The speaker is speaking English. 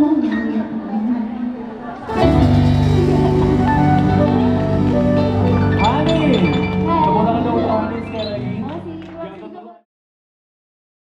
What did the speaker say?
moment.